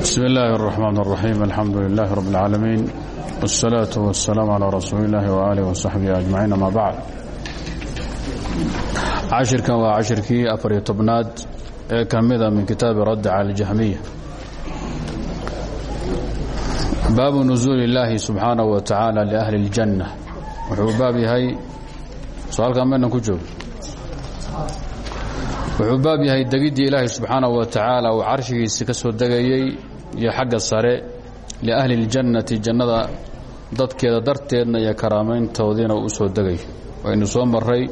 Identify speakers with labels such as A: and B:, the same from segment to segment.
A: بسم الله الرحمن الرحيم الحمد لله رب العالمين والصلاة والسلام على رسول الله وآله وصحبه أجمعين ما بعد cashirkan waa cashirkii afariyo tobnaad ee ka mida min kitaabi radd cala اljahmiya baabu nusuuli اllaahi subxaanaه wa tacaala liahli اljanna wuxuu baab yahay soo halkaa maynan ku joogo wuxuu baab yahay degiddii ilaahay subxaanaه wa tacaala uu carshigiisi ka soo degayey iyo xagga sare liahli اljannati jannada dadkeeda darteedna iyo karaamayntoodiina uu soo degayo waynu soo maray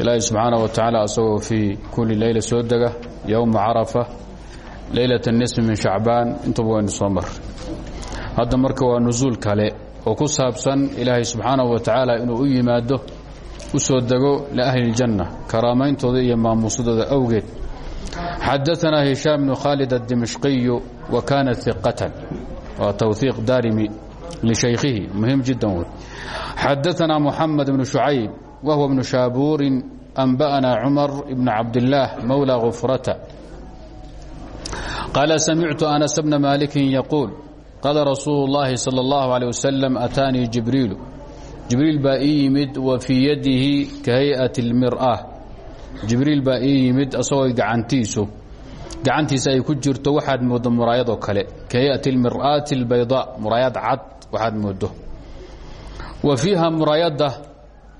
A: ilaahi subxaana wa tacaala asagoo fii kulli leyla soo dega yowma carafa leylat nisfi min shacbaan. Intuba waynu soo maray hadda marka waa nusuul kale oo ku saabsan ilaahay subxaanahu wa tacaala inuu u yimaado u soo dego liahli اljanna karaamayntooda iyo maamuusadooda awgeed xadaanaa hishaam bnu khaalid adimishqiyu wa kaana iqatan waa towhiiq daarimi lishaykhihi muhim jiddan wey xadaanaa muxamed bnu shucayb وهو بن شhاbوr أنبأنا cمر بن عبدالله مولى غفرة قال سمعت أنس بن مالك يقول قال رsuuل اللhi صلى الله عليه وسلم أتاaنيi جiبريiل جiبريiل baa ii yimid و فيi yadihi kaهyئaة المirأة jibriil baa ii yimid asagoo gacantiisu gacantiisa ay ku jirto waxaad moodo muraayadoo kale. Kayati mir'aati اlbayda muraayad cad waxaad moodo wa fiiha muraayadda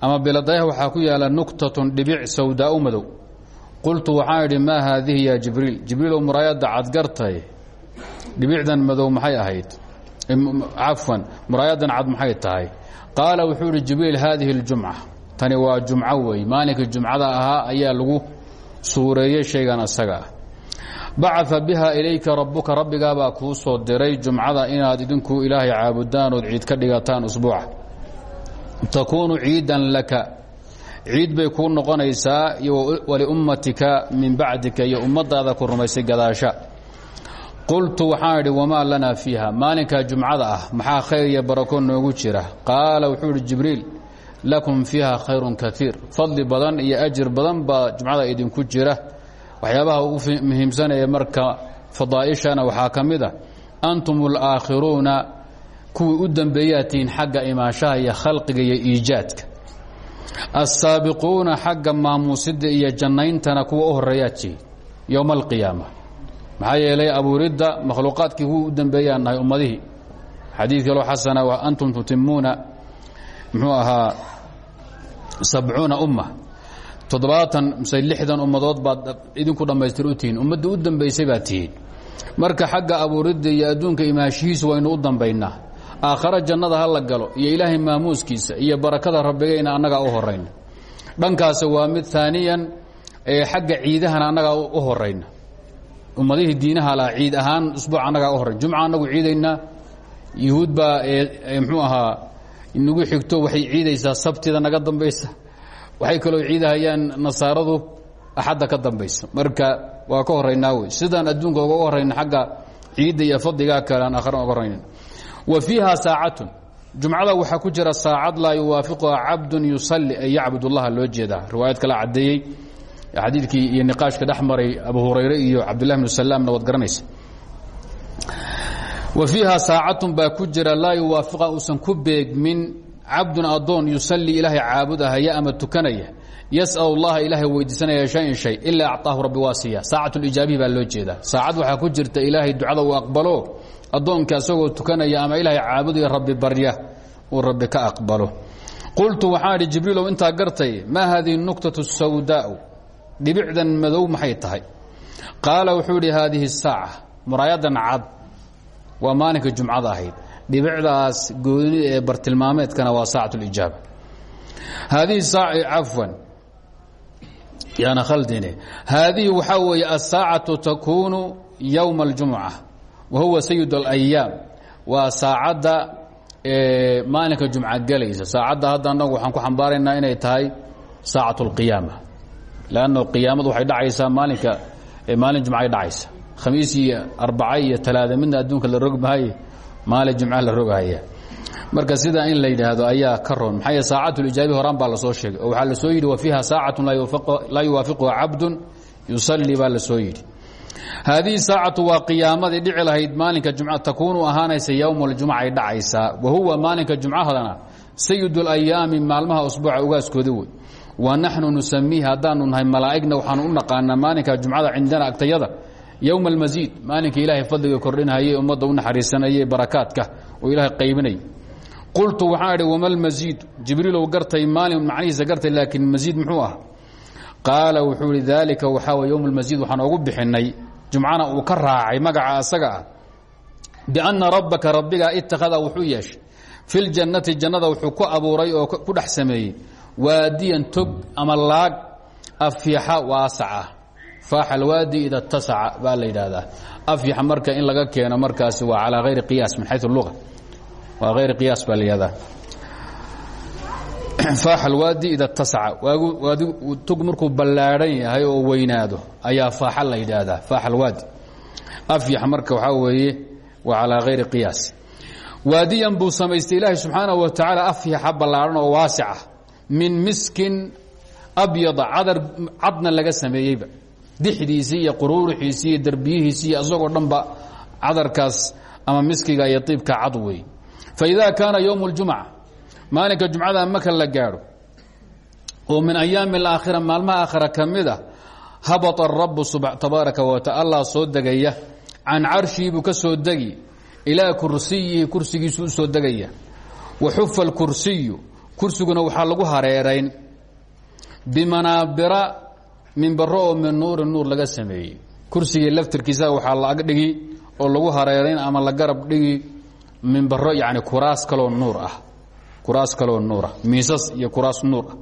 A: ama biladayah waxaa ku yaalla nuktatun dhibic sawdaa u qultu waxaan idhi maa ya jibriil? Jibriilow muraayadda cadgartay dhibicdan madow maxay ahayd? Cafwan muraayaddan cad maxay tahay? Qaala wuxuu jibriil haadihi اljumca tani waa jumco wey maalinkii jumcada ahaa ayaa lagu suureeyey shaygan asaga. Ah bacaa biha ilayka rabuka rabbigaabaa kuu soo diray jumcada inaad idinku ilaahay caabudaan ood ciid ka dhigataan usbuuca. Takuunu ciidan laka. Ciid bay kuu noqonaysaa waliummatika min bacdika iyo ummadaada ku rumaysay gadaasha. Qultu waxaan idhi wamaa lanaa fiiha maalinkaa jumcada ah maxaa khayr iyo barako noogu jira? Qaala wuxuu idhi jibriil lakum fiiha khayrun kaiir fadli badan iyo ajir badan baa jumcada idinku jira. Waxyaabaha ugu muhiimsanaya marka fadaa'ishana waxaa ka mid a antum u dambeeyaa tihiin xagga imaanshaha khalqiga iyo iijaadka. Assaabiquuna xagga maamuusida iyo jannayntana kuwa u horeeyaa tihiin yowma alqiyaama maxaa yeelay abuuridda makhluuqaadkii u dambeeyaan nahay ummadihii. Xadiid kaloo xasana wa antum tutimuuna muxuu sabcuuna umma toddobaatan mise lixdan ummadood baad idinku dhammaystir u tihiin. Ummaddii u dambaysay baad tihiin. Marka xagga abuuridda iyo adduunka imaashihiisu waynu u dambaynaa. Aakhare jannada ha la galo iyo ilaahay maamuuskiisa iyo barakada rabbigayna annagaa u horayna dhankaasi waa mid aaniyan xagga ciidahana annagaa u horayna ummadihii diinaha laha ciid ahaan usbuuc annagaa u horayna jumca annagu ciidaynaa yuhuud baa mxuu ahaa nagu xigto waxay ciidaysaa sabtida naga dambaysa. Waxay kaloo ciidahayaan nasaaradu axadda ka dambaysa. Marka waa ka horaynaa wey. Sidaan adduunka uga horayna xagga ciidda iyo fadligaa kale aan aakhara uga horayna wa fiiha saacatun. Jumcada waxaa ku jira saacad laa yuwaafiquha cabdun yusalli ay yacbud اllaha loo jeedaa. Riwaayad kala caddeeyey xadiidkii iyo niqaashka dhex maray abu hurayre iyo cabdullahi bnu salaamna waad garanaysa wa fiiha saacatun baa ku jira laa yuwaafiqa uusan ku beegmin cabdun adoon yusallii ilaahay caabudahaya ama tukanaya yas'al اllaha ilaahay weydiisanaya shayin shay ilaa acطaahu rabbi waa siiya. Saacat lijaabihi baa loo jeedaa. Saacad waxaa ku jirta ilaahay ducada uu aqbalo addoonka asagoo tukanaya ama ilaahay caabudayo rabbi barya uu rabbi ka aqbalo. Qultu waxaan idhi jibriilow intaa gartay maa haadihi nuktatu sawdaau? Dhibicdan madow maxay tahay? Qaala wuxuu idhi haadihi saaca muraayadan cad waa maalinka jumcada ahayd dhibicdaas gooni ee bartilmaameedkana waa saacat lijaaba haadihi cafwan yaana khaldine haadihi waxaa weeye asaacatu takuunu yowma اljumca wahuwa sayid اlayaam waa saacadda maalinka jumca gelaysa saacadda hadda anagu waxaan ku xambaaraynaa inay tahay saacat اlqiyaama lanno qiyaamadu waxay dhacaysaa maalinka maalin jumcay dhacaysa khamiis iyo arbaca iyo talaada midna adduunka la rog mahaye maalin jumca la rogahaya. Marka sidaa in la yidhaahdo ayaa ka roon. Maxaa saacat lijaabi horaan baa la soo sheegay. Oo waxaa la soo yidhi wa fiiha saacatu laa yuwaafiquha cabdun yusalli baa la soo yidhi. Haadihi saacatu waa qiyaamadii dhici lahayd maalinka jumca takuunu ahaanaysa yowm اljumca ay dhacaysaa wa huwa maalinka jumcahadana sayid اlayaami maalmaha usbuuca ugaaskooda wey. Wa naxnu nusamiihi haddaanu nahay malaa'igna waxaanu u naqaanaa maalinka jumcada cindana agtayada yowma almasiid maalinka ilaahay fadliga kordhinhayay ummadda u naxariisanayay barakaadka oo ilaahay qaybinay qultu waxaan idhi wama lmasiid jibriilow gartay maalin macnihiisa gartay laakiin masiid muxuu ah qaala wuxuu ihi daalika waxaa way yowm almasiid waxaan ogu bixinay jumcana uu ka raacay magaca asaga ah bianna rabbaka rabbigaa ittakhada wuxuu yeeshay fi ljannati jannada wuxuu ku abuuray oo ku dhex sameeyey waadiyan tog ama laag afyaxa waasaca faaxa alwaadi ida tasaca baa la yidhaahdaa. Marka in laga keeno markaasi waa calaa hayri qiyaas min xayu luga. Waa hayr qiyaas baa la yihahdaa faax ida tasaca. Waadi tog markuu ballaadhan yahay oo weynaado ayaa faaxa la yidhaahdaa. Faax alwaadi marka waxaa weeye waa calaa hayri qiyaas. Waadiyan buu samaystay. Ilaahay subxaanaه wa tacaala afyaxa ballaadhan oo waasica min miskin abyada cadar cadna laga sameeyeyba dixdiisii iyo quruurixiisii iyo derbiyihiisii iyo isagoo dhanba cadarkaas ama miskiga iyo iibka cad wey faإida kaana ywم اljumca maalinka jumcada maka la gaadho oo min ayaami اlaakhira maalmaha aakhira ka mid a habط الrabu tabaaraka wataala allah soo degaya can carshii buu ka soo degi ilaa kursiyihi kursigiisu u soo degaya waxufa اlkursiyu kursiguna waxaa lagu hareerayn bimanaabira minbaro oo min nuuri nuur laga sameeyey. Kursigii laftirkiisa waxaa la agdhigi oo lagu hareerayn ama la garab dhigi minbaro yani kuraas kaloo nuur ah. Kuraas kaloo nuur ah. Miisas iyo kuraas nuur ah.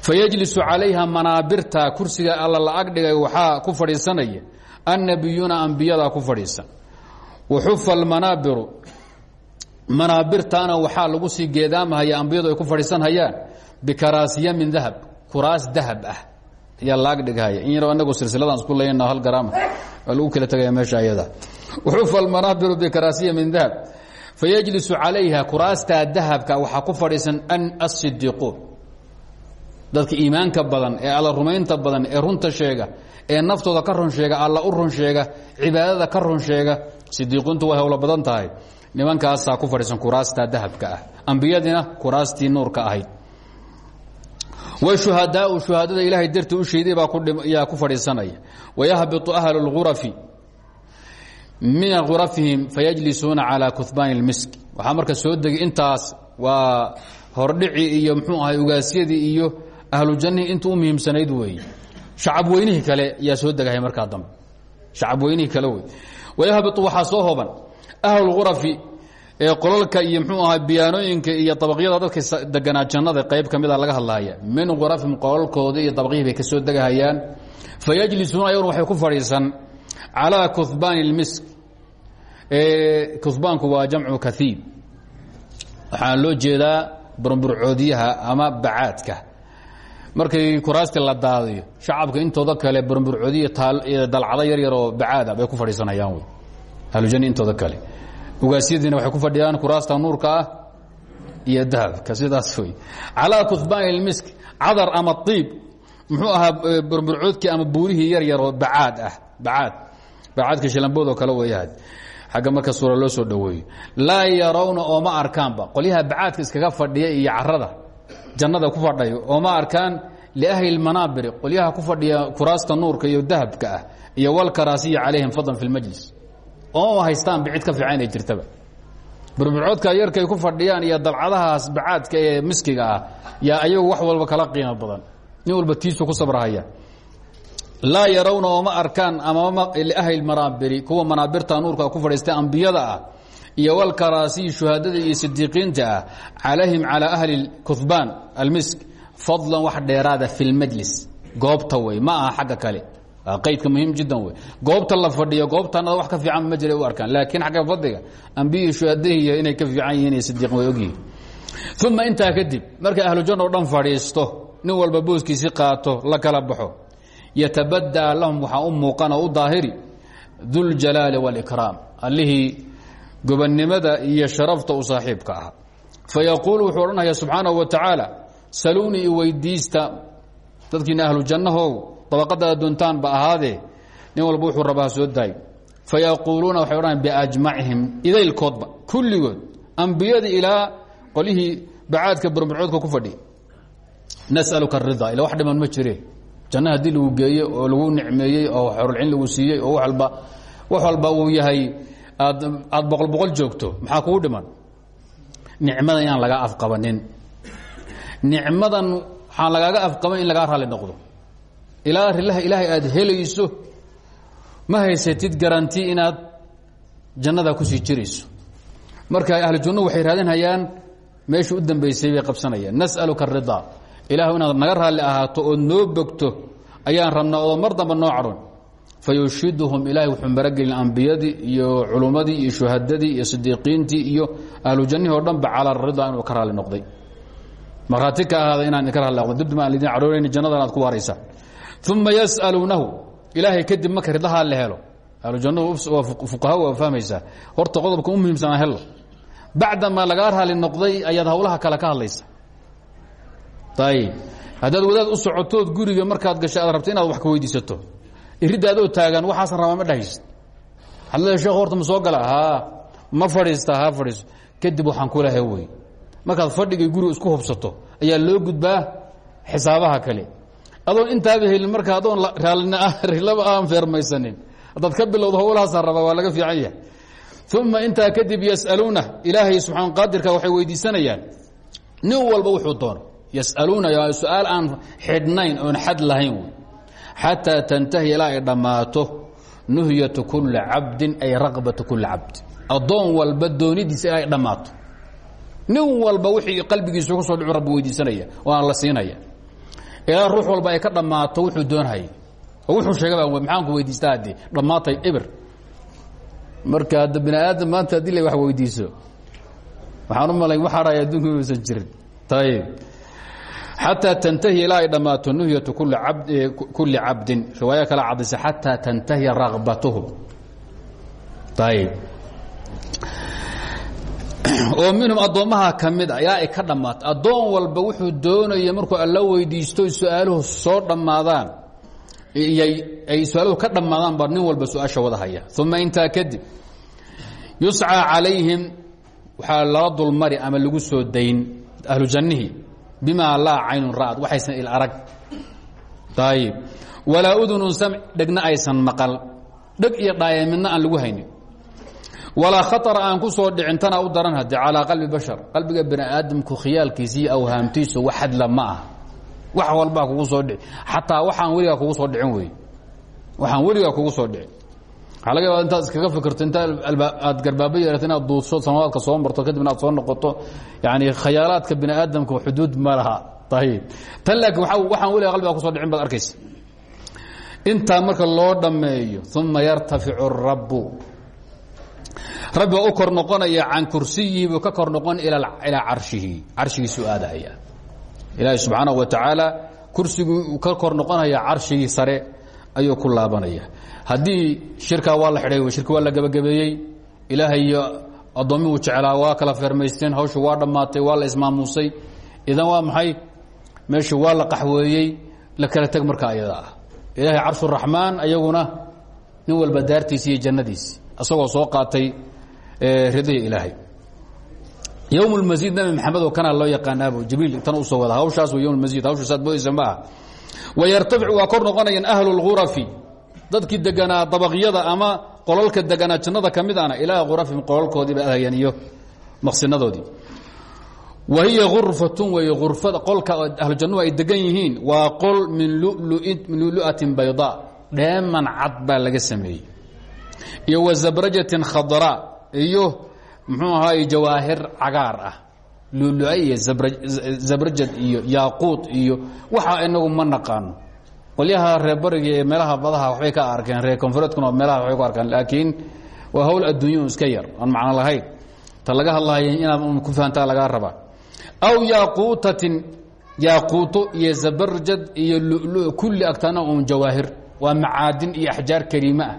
A: Fayajlisu calayha manaabirta. Kursiga alla la agdhigay waxaa ku fadhiisanaya annabiyuuna ambiyada ku fadhiisan. Waxufa almanaabiru manaabirtaana waxaa lagu sii geedaamahaya ambiyadu ay ku fadhiisanhayaan bikaraasiya min dahab. Kuraas dahab ah ayaa la agdhighaya in yar anagu silsiladan isku layna hal garaama waa kala tegaya meesha ayada. Waxufa almanaabiru bikaraasiya min dahab fayajlisu calayha kuraastaa dahabka. Waxaa ku fadhiisan asidiiquun dadka iimaanka badan ee alla rumaynta badan ee runta sheega ee naftooda ka run sheega alla u run sheega cibaadada ka run sheega. Sidiiqiintu way howlo badan tahay. Nimankaasaa ku fadhiisan kuraastaa dahabka ah. Ambiyadiina kuraastii nuurka ahayd wshuhadaau shuhaadada ilaahay dartii u sheeday baayaa ku fadhiisanaya wayahbitu ahlu اlgurafi min urafihim fayajlisuuna calى kuhbaan اlmisk waxaa marka soo degay intaas waa hordhici iyo mxuu ahay ugaasyadii iyo ahlu jannihii inta u muhiimsanayd weeye shacab weynihii kale yaa soo degahay markaa dambe shacab weynihii kale wey wayahbitu waxaa soo hoban ahlu اlgurafi ee qolalka iyo mxuu ahaa biyaanooyinka iyo dabaqyada dadka deganaa jannada qayb ka mida laga hadlahaya min qurafim qolalkoodii iyo dabaqyihii bay ka soo degahayaan. Fayajlisuuna ayaguna waxay ku fadhiisan calىa kuhbaani اlmisk kuhbaanku waa jamcu kaiib waxaa loo jeedaa burburcoodyaha ama bacaadka. Markay kuraastii la daadiyo shacabka intooda kale burburcoodiya dalcado yar yar oo bacaada bay ku fadhiisanayaan wy ahlujanni intooda kale ugaasyadiina waxay ku fadhiyaan kuraasta nuurka ah iyo dahabka sidaas wey calaa kuhbaani lmisk cadar ama iib muxuu ahaa eh, burburcoodkii ama buurihii yar yaroo bacaad ah bacaad. Bacaadka shilamboodoo kale weyahaad xagga marka suura loo soo dhoweeyo laa yarawna ooma arkaanba. Qolyaha bacaadka iskaga fadhiya iyo carada jannada ku fadhayo ooma arkaan liahli lmanaabiri qolyaha ku fadhiya kuraasta nuurka iyo dahabka ah iyo walkaraasiya calayhim fadlan fi lmajlis ooma haystaan bicid ka fiican inay jirtaba. Burburcoodka yarkay ku fadhiyaan iyo dalcadahaas bacaadka ee miskiga ah yaa ayagu wax walba kala qiimo badan. Nin walba tiisu ku sabrahaya. Laa yarawna ooma arkaan ama liahli manaabiri kuwa manaabirta nuurka ku fadhiista ambiyada ah iyo walkaraasiyi shuhaadada iyo sidiiqiinta ah calayhim ahli kuhbaan almisk fadlan wax dheeraada fi lmajlis goobta wey ma aha xagga kale qaydka muhiim jiddan wey goobta la fadhiyo goobtanada wax ka fiican ma jira u arkaan. Laakiin xagga fadliga ambiyihii shuhadaihiy inay ka fiican yihiin iyo sidiiqin way ogyihiin. Uma intaa kadib markay ahlujanna o dhan fadhiisto nin walba booskiisii qaato la kala baxo. Yatabadaa lahum waxaa u muuqan u daahiri duljalaali wاlkraam allihii gobonnimada iyo sharafta u saaxiibka ah fayaquulu wuxuu odhanaya subxaanaه wa tacaala saluunii i dadkiina ahlu jannahow dabaqada adoontaan ba ahaadee nin walba wuxuu rabaa soo daayo fayaquuluuna waxay odhanayaan biajmacihim idaylkoodba kulligood ambiyadii ilaa qolihii bacaadka burburcoodka ku fadhiya nasaluka arida ila wax dhiman ma jire janno haddii lagu geeye oo lagu nicmeeyey oo xorulcin lagu siiyey oo walba wax walba uu yahay aad aad boqol boqol joogto maxaa kugu dhiman nicmadan inaan lagaa afqabanin nicmadan waxaan lagaaga afqaban in lagaa raalli noqdo ilaa rilaha ilaahay aad helayso ma haysatid garanti inaad jannada ku sii jirayso. Marka ahlu jannu waxay raadinhayaan meeshii u dambaysay bay qabsanayaan. Nas'aluka aridaa ilaahu inaad naga raalli ahaato ood noo bogto ayaan rabnaa oo mar damba noo cadhon fayushiduhum ilahay wuxuu maragelin ambiyadii iyo culummadii iyo shuhadadii iyo sidiiqiintii iyo ahlu jannihii o dhanba cala rida inuu ka raalli noqday. Markhaati ka ahaada inaan idinka raalli noqdo? Dibdib aan idin cadhoonayni jannadan aad ku waaraysaan uma yas'aluunahu ilaahay kadib marka ridahaa la helo ahlu jannadu waa fuqaha waa fahmaysaa horta qodobka u muhiimsanaa helo bacdamaa lagaa raalli noqday ayaad hawlaha kale ka hadlaysa ayib haddaad wadaad u guriga markaad gasho aad inaad wax ka weydiisato iridda adoo taagan waxaasan rabaa ma dhahaysid waxaad leedahay sheekh horta ma soo gala haa ma fadhiistaa ha fadhiiso kadib waxaan ku lehay wey markaad fadhigay guriga isku hubsato ayaa loo gudbaa xisaabaha kale adoon intaaba helin marka adoon raalaba aan feermaysanin. Haddaad ka bilowdo howlahaasaan rabaa waa laga fiican yahay. Uma intaa kadib yas'aluuna ilaahay subxaan qaadirka waxay weydiisanayaan. Nin walba wuxuu doono yas'aluuna su'aal aan xidhnayn oon xad lahayn. Wey xataa tantahi ilaa ay dhammaato nuhyatu kuli cabdin ay raqbatu kuli cabd. Addoon walba doonidiisa ilaa ay dhammaato. Nin walba wixii qalbigiisa ku soo dhicu rabbi weydiisanaya oo aan la siinaya ilaa ruux walba ay ka dhammaato wuxuu doonhayay oo wuxuu sheegaba maxaan ku weydiistaa haddii? Dhammaatay ibir. Marka hadda bini aadam maanta haddii la wax weydiiso. Waxaan u malay waxaadhay adduunka inuusan jirin. Ayib xataa tantahi ilaa ay dhammaato nuhyatu kuli cabdin. Riwaaya kala cadaysa xataa tantahiya raqbatuhu ayib oo minhum addoommaha ka mid ay ka dhammaato addoon walba wuxuu doonaya markuu alla weydiisto su'aaluhu soo dhammaadaan ay su'aaluhu ka dhammaadaan baa nin walba su'aasha wada haya. Uma intaa kadib yuscaa calayhim waxaa lala dulmari ama lagu soo dayn ahlu jannihii bimaa laa caynun ra'ad waxaysan il arag. Ayib walaa udunun samc dhegna aysan maqal. Dheg iyo dhaaya aan lagu haynin walaa khaطara aan ku soo dhicin tana u daran hadde calىa qalbi bashar qalbiga bani aadamku khiyaalkiisa iyo awhaamtiisu wax hadla ma ah wax walbaa kugu soo dhici xataa waxaan weligaa kugu soo dhicin wey waxaan weligaa kugu soo dhicin waxaa laga yaaba intaad iskaga fikirto inta aad garbaaba yeerato inaad duudso samawaadka soo marto kadibna aad soo noqoto yani khayaalaadka bini aadamka xuduud ma laha ayib tan laakiin waxaan weligaa qalbigaa kuso dhicin baad arkaysa intaa marka loo dhammeeyo uma yartaficu الrabu rabbi waa u kor noqonaya can kursiyihi buu ka kor noqon ilaa carshihi. Carshigiisu aadaya ilaahi subxaanaه wa tacaala kursiguu ka kor noqonaya carshigii sare ayuu ku laabanaya. Haddii shirkaa waa la xidhay shirki waa la gebagabeeyey ilaahay iyo addoommi uu jeclaa waa kala feermaysteen hawshu waa dhammaatay waa la ismaamuusay idan waa maxay? Meeshu waa la qaxweeyey la kala teg marka ayada ah. Ilaahay carshuraxmaan ayaguna nin walba daartiisi iyo jannadiisi isagoo soo qaatay ridihii ilaahay. Ywm اmasiid nabi maxamed oo kana loo yaqaanaabo jibriil tan u soo wada hawshaas w ymasiid hawsha saad moodaysa ma aha. Wayartafic waa kor noqonayaan ahlu اlghurafi dadkii deganaa dabaqyada ama qolalka deganaa jannada ka mid ana ilaa khurafihim qolalkoodii bay adhayaan iyo maqsinadoodii. Wa hiya gurfatun wey urfada qolka ahlu jannuhu ay degan yihiin waa qol min lulu'atin bayda dheeman cad baa laga sameeyey. Iyo wa zabrajatin khadra iyo muxuu ahaay jawaahir cagaar ah. Lulua iyo zabrajad iyo yaaquud iyo waxa inagu ma naqaano. Qolyaha reer bariga ee meelaha badaha waxbay ka arkeen reer konfureedkuna meelaha waxbay ku arkaan laakiin waa hawl adduunya iska yar aan macno lahayn. Ta laga hadlahaya inaad ku fahantaa lagaa rabaa. Aw yaaquutatin yaaquuto iyo zabarjad iyo lulu kulli agtana un jawaahir. Waa macaadin iyo axjaar kariime ah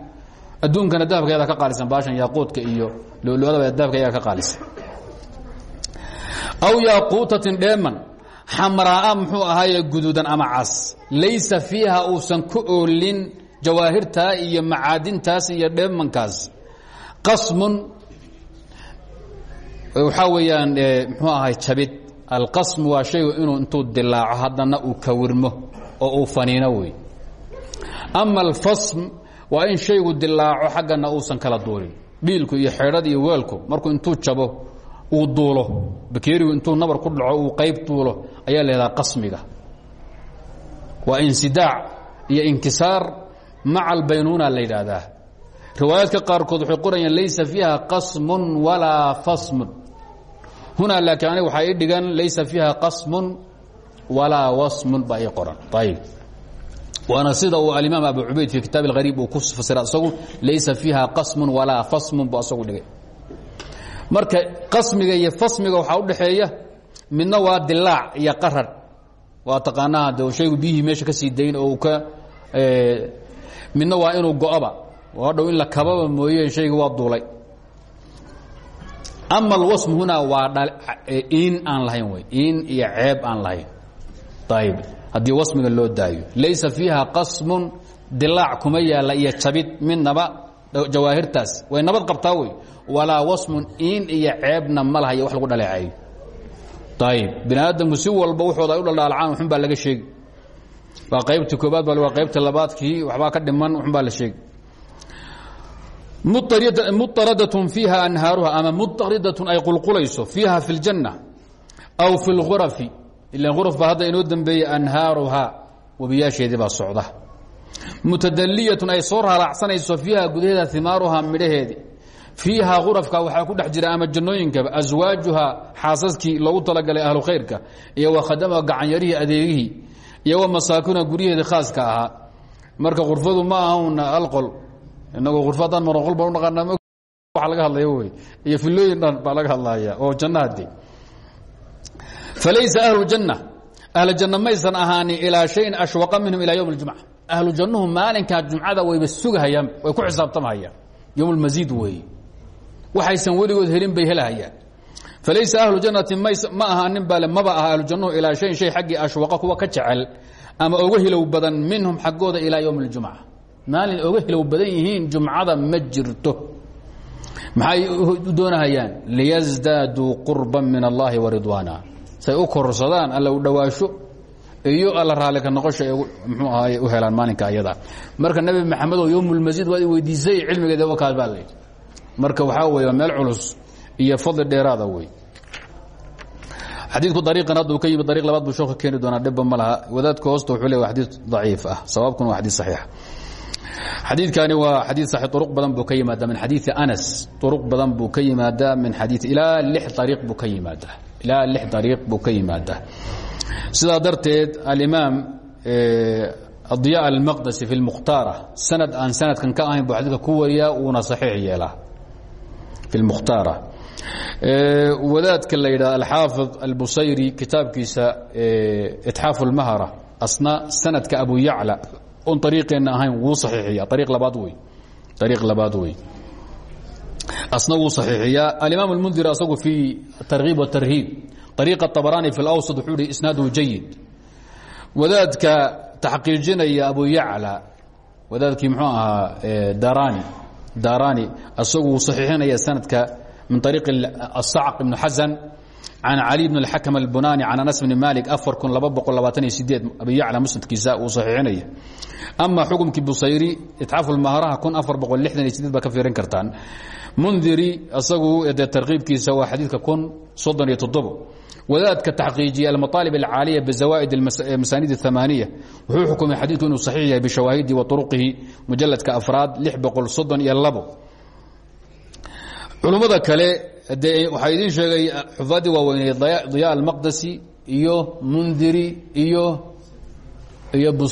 A: adduunkana dahabkeeda ka qaalisan baashan yaaquudka iyo luluadaba dahabka ayaa ka qaalisan. Aw yaaquutatin dheeman xamraaa muxuu ahaaye guduudan ama cas. Laysa fiiha uusan ku oolin jawaahirtaa iyo macaadintaas iyo dheemankaas. Qasmun waxaa weeyaan muxuu ahay jabid. Alqasm waa shaygu inuu intuu dilaaco haddana uu kawirmo oo uu faniino wey ama alfasm waa in shaygu dilaaco xaggana uusan kala duulin. Dhiilku iyo xeedhada iyo weelku markuu intuu jabo uu duulo. Bakeerigu intuu nabar ku dhaco uu qayb duulo ayaa la yidhaha qasmiga. Waa insidaac iyo inkisaar maca albaynuuna la yidhaahdaa. Riwaayaadka qaarkood waxay qorayaan laysa fiiha qasmun walaa fasmun. Hunaa laakiin aniga waxaa dhigan laysa fiiha qasmun walaa wasmun baa qoran. Ayib waana sida uu alimaam abu cubayd fi kitaab اhariib uu ku fasira isagu laysa fiiha qasmun walaa fasmun bu marka qasmiga iyo fasmiga waxaa udhaxeeya midna waa dilaac iyo qarar waa taqaanaha de shaygu biyihii meesha ka sii dayn oo ka midna waa inuu go-oba oo in la kababa mooye shayga waa duulay ama alwasm hunaa waa in aan lahayn wey in iyo ceeb aan lahayn ayib haddii wasmiga loo daayo laysa fiiha qasmun dilaac kuma yaala iyo jabid midnaba jawaahirtaas way nabad qabtaa wey walaa wasmun in iyo ceebna ma lahayo wax lagu dhaleeceeyo ayib bini aadamku si walba wuxooda ay u dhaldhaalacaan waxun baa laga sheegi waa qaybtii koobaad ba waa qaybta labaadkii waxbaa ka dhiman waxun baa la sheegi muطaradatun fiiha anhaaruha ama muطaridatun ay qulqulayso fiiha fi اljanna aw fi اlghurafi ila uraf baa hadda inoo dembeeyey anhaaruhaa webiyaasheedii baa socda mutadaliyatun ay soo raalaacsanayso fiiha gudaheeda imaaruhaa midhaheedii fiiha urafka waxaa ku dhex jira ama jannooyinkaba aswaajuhaa xaasaskii loogu talagalay ahlu khayrka iyo wakhadamaha gacanyarihii adeegihii iyo wa masaakina guryaheedii khaaska ahaa marka kurfadu ma ahun alqol inagoo kurfa haddaan marqol baan udhaqaana waa laga hadlaya wey iyo filooyin dhan baa laga hadlaya oo jannahade falaysa ahlu janna ahlu janna maysan ahaanin ilaa shayin ashwaqa minhum ilaa ywm jumca ahlu jannuhu maalinkaa jumcada wayba sugahayaan way ku xisaabtamahayaan ymlmaiid weeye waxaysan weligood helin bay helhayaan falaysa ahlu jannati ma ahaanin bale maba aha ahlu jannuhu ilaa shayin shay xaggii ashwaqa kuwa ka jecel ama oga hilow badan minhum xaggooda ilaa ywm اjumca maalin oga hilow badan yihiin jumcada ma jirto maxay doonahayaan liyasdaaduu qurba min allahi waridwaana say u korsadaan alla u dhowaasho iyo alla raali ka noqosha ay mxuu ahaay u helaan maalinka ayada. Marka nebi maxamed oo yowmulmasiid waad i weydiisay cilmigeeda wakaas baa layidhi marka waxaa weeye meel culus iyo fadli dheeraada wey xadiidku dariiqan hadduu ka yimid dariiq labaad buu sheekhu keeni doonaa dhibba ma laha. Wadaadka hoosta wuxuu leeya xadiid daciif ah sawaabkuna waa xadiid saxiix. Xadiidkani waa xadii saxi uruq badan buu ka yimaadaa min xadiidi anas uruq badan buu ka yimaadaa min xadii ilaa lix ariiq buu ka yimaadaa ilaa lix ariiq buu ka yimaadaa. Sidaa darteed alimaam adiya almaqdasi fi lmukhtaara sanad aan sanadkan ka ahayn buu ku wariyaa uuna saxiix yeelaa fi lmukhtaara wadaadka la yidhahda alxaafid albusayri kitaabkiisa itxaaf اlmahara asna sanadka abu yacla on ariiqeenna ahayn wuu saxiixiya ariiq labaad wey ariiq labaad asna wuu saxiixiyaa alimaam اlmundir asagu fi tarhiib watarhiib ariiqa طabarani fi اlawsط wuxuu hi isnaaduhu jayid wadaadka taxqiijinaya abu yacla wadaadkii mxuu ahaa darani darani asagu wuu saxiixinaya sanadka min ariiq الsacq ibn xasan can cali bn اxakm اlbunani can anas bni malik afar kun laba boqol labaatan iyo sideed abi yacla musnadkiisa uu saxiixinaya ama xukumkii busayri itxaafu lmahraha kun afar boqol lixdan iyo sideed baa ka fiirin kartaan mundiri isagu dee tarkiibkiisa waa xadiidka kun soddon iyo toddobo. Wadaadka taxqiijiya almaطaalib alcaaliya bizawaa'id masaanid اamaaniya wuxuu xukumay xadiidku inuu saxiix yahay bishawaahidi wa turuqihi mujaladka afraad lix boqol soddon iyo labo. Culummada kale de waxaa idiin sheegay xufaaddii waaweyney diya almaqdasi iyo mundiri iyo iyo